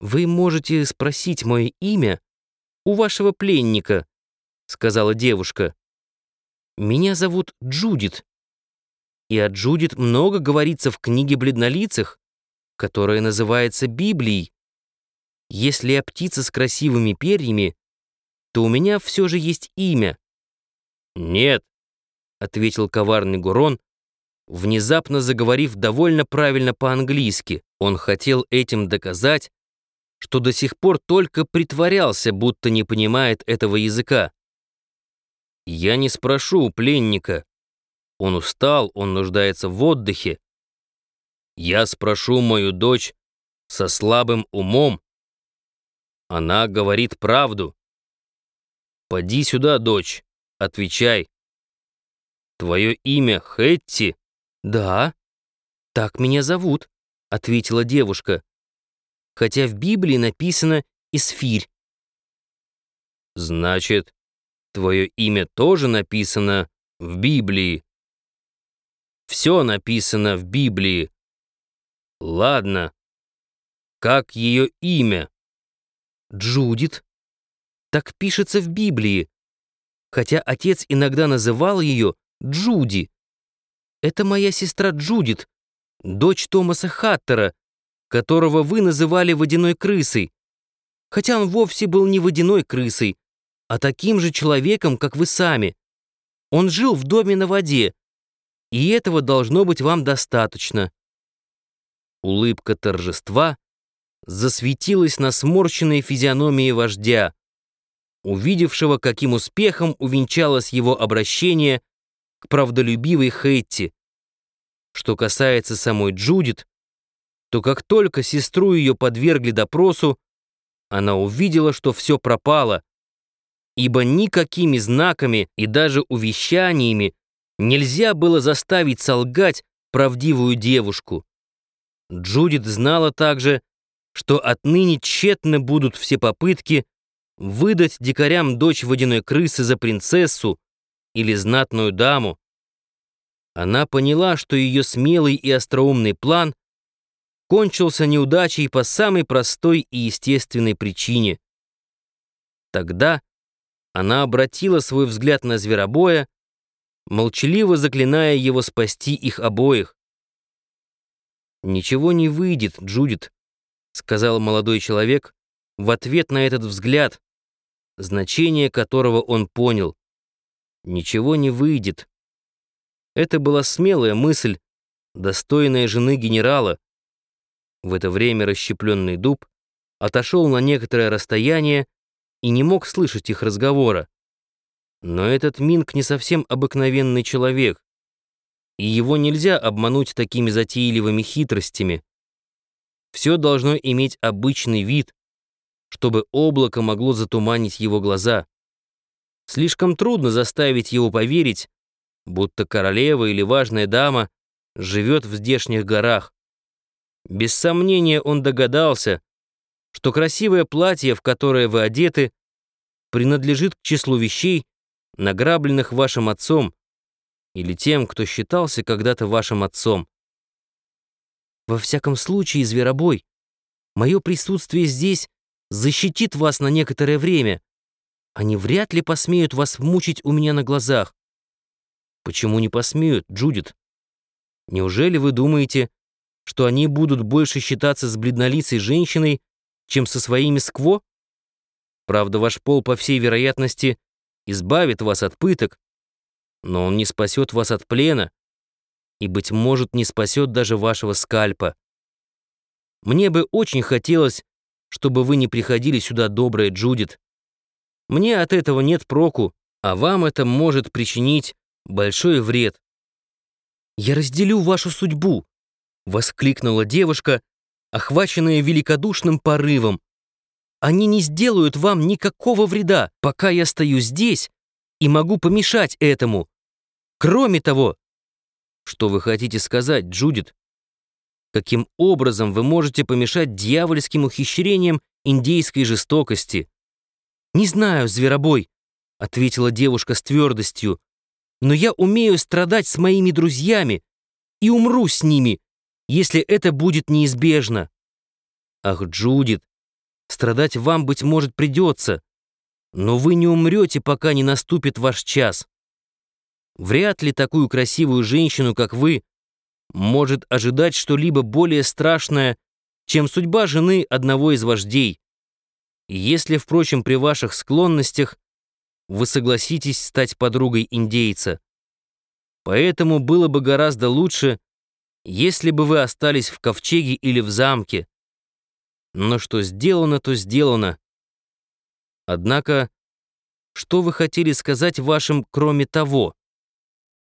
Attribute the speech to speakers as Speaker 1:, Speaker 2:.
Speaker 1: «Вы можете спросить мое имя у вашего пленника», — сказала девушка. «Меня зовут Джудит, и о Джудит много говорится в книге бледнолицах, которая называется Библией. Если я птица с красивыми перьями, то у меня все же есть имя». «Нет», — ответил коварный Гурон, внезапно заговорив довольно правильно по-английски. Он хотел этим доказать, что до сих пор только притворялся, будто не понимает этого языка. «Я не спрошу у пленника. Он устал, он нуждается в отдыхе. Я спрошу мою дочь со слабым умом. Она говорит правду. Поди сюда, дочь, отвечай. Твое имя Хэтти?» «Да, так меня зовут», — ответила девушка хотя в Библии написано «Исфирь». «Значит, твое имя тоже написано в Библии?» «Все написано в Библии. Ладно. Как ее имя?» «Джудит. Так пишется в Библии, хотя отец иногда называл ее Джуди. Это моя сестра Джудит, дочь Томаса Хаттера, которого вы называли водяной крысой, хотя он вовсе был не водяной крысой, а таким же человеком, как вы сами. Он жил в доме на воде, и этого должно быть вам достаточно». Улыбка торжества засветилась на сморщенной физиономии вождя, увидевшего, каким успехом увенчалось его обращение к правдолюбивой Хэтти. Что касается самой Джудит, то как только сестру ее подвергли допросу, она увидела, что все пропало, ибо никакими знаками и даже увещаниями нельзя было заставить солгать правдивую девушку. Джудит знала также, что отныне тщетно будут все попытки выдать дикарям дочь водяной крысы за принцессу или знатную даму. Она поняла, что ее смелый и остроумный план кончился неудачей по самой простой и естественной причине. Тогда она обратила свой взгляд на зверобоя, молчаливо заклиная его спасти их обоих. «Ничего не выйдет, Джудит», — сказал молодой человек в ответ на этот взгляд, значение которого он понял. «Ничего не выйдет». Это была смелая мысль, достойная жены генерала, в это время расщепленный дуб отошел на некоторое расстояние и не мог слышать их разговора. Но этот Минг не совсем обыкновенный человек, и его нельзя обмануть такими затейливыми хитростями. Все должно иметь обычный вид, чтобы облако могло затуманить его глаза. Слишком трудно заставить его поверить, будто королева или важная дама живет в здешних горах. Без сомнения он догадался, что красивое платье, в которое вы одеты, принадлежит к числу вещей, награбленных вашим отцом или тем, кто считался когда-то вашим отцом. Во всяком случае, зверобой, мое присутствие здесь защитит вас на некоторое время. Они вряд ли посмеют вас мучить у меня на глазах. Почему не посмеют, Джудит? Неужели вы думаете, что они будут больше считаться с бледнолицей женщиной, чем со своими скво? Правда, ваш пол, по всей вероятности, избавит вас от пыток, но он не спасет вас от плена и, быть может, не спасет даже вашего скальпа. Мне бы очень хотелось, чтобы вы не приходили сюда, добрая Джудит. Мне от этого нет проку, а вам это может причинить большой вред. Я разделю вашу судьбу, Воскликнула девушка, охваченная великодушным порывом. «Они не сделают вам никакого вреда, пока я стою здесь и могу помешать этому. Кроме того...» «Что вы хотите сказать, Джудит? Каким образом вы можете помешать дьявольским ухищрениям индейской жестокости?» «Не знаю, зверобой», — ответила девушка с твердостью, «но я умею страдать с моими друзьями и умру с ними, если это будет неизбежно. Ах, Джудит, Страдать вам, быть может, придется, но вы не умрете, пока не наступит ваш час. Вряд ли такую красивую женщину, как вы, может ожидать что-либо более страшное, чем судьба жены одного из вождей. Если, впрочем, при ваших склонностях вы согласитесь стать подругой индейца. Поэтому было бы гораздо лучше, если бы вы остались в ковчеге или в замке. Но что сделано, то сделано. Однако, что вы хотели сказать вашим, кроме того?